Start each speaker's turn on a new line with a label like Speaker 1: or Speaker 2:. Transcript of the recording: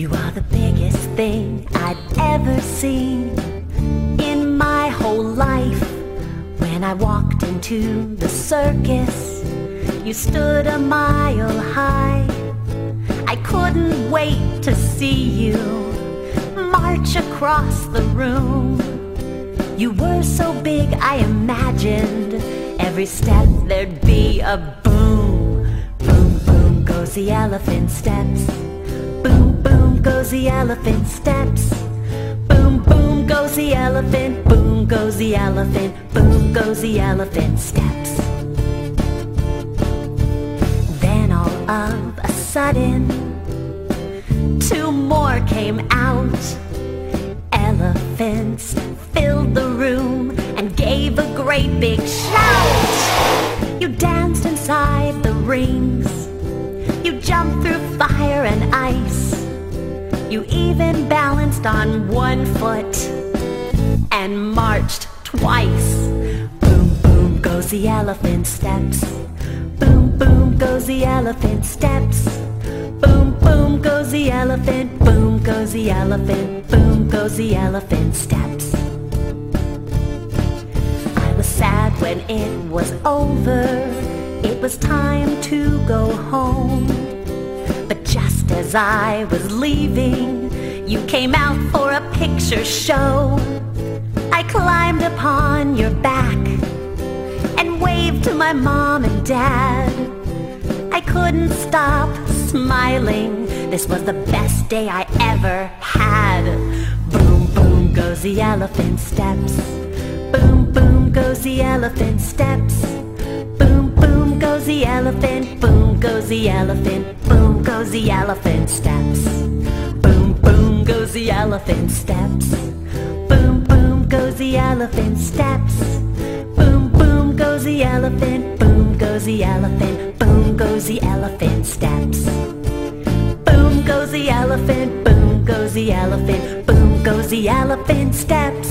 Speaker 1: You are the biggest thing I'd ever seen in my whole life. When I walked into the circus, you stood a mile high. I couldn't wait to see you march across the room. You were so big, I imagined every step there'd be a boom. Boom, boom goes the elephant steps. Boom, goes the elephant steps. Boom, boom goes the elephant. Boom goes the elephant. Boom goes the elephant steps. Then all of a sudden, two more came out. Elephants filled the room and gave a great big shout. You danced inside the rings. You jumped through fire and ice. You even balanced on one foot and marched twice. Boom, boom goes the elephant steps. Boom, boom goes the elephant steps. Boom, boom goes the elephant. Boom goes the elephant. Boom goes the elephant steps. I was sad when it was over. It was time to go home. As I was leaving, you came out for a picture show. I climbed upon your back and waved to my mom and dad. I couldn't stop smiling. This was the best day I ever had. Boom, boom goes the elephant steps. Boom, boom goes the elephant steps. The elephant. Boom goes the elephant. Boom goes the elephant steps. Boom, boom goes the elephant steps. Boom, boom goes the elephant steps. Boom, boom goes the elephant. Boom goes the elephant. Boom goes the elephant steps. Boom goes the elephant. Boom goes the elephant. Boom goes the elephant steps.